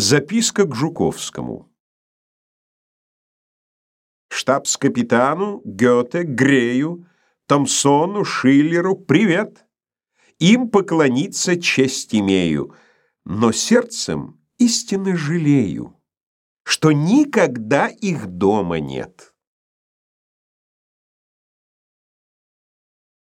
Записка к Жуковскому. Штабс-капитану, Гёте, Грею, Томсону, Шиллеру привет. Им поклониться честь имею, но сердцем истинно жалею, что никогда их дома нет.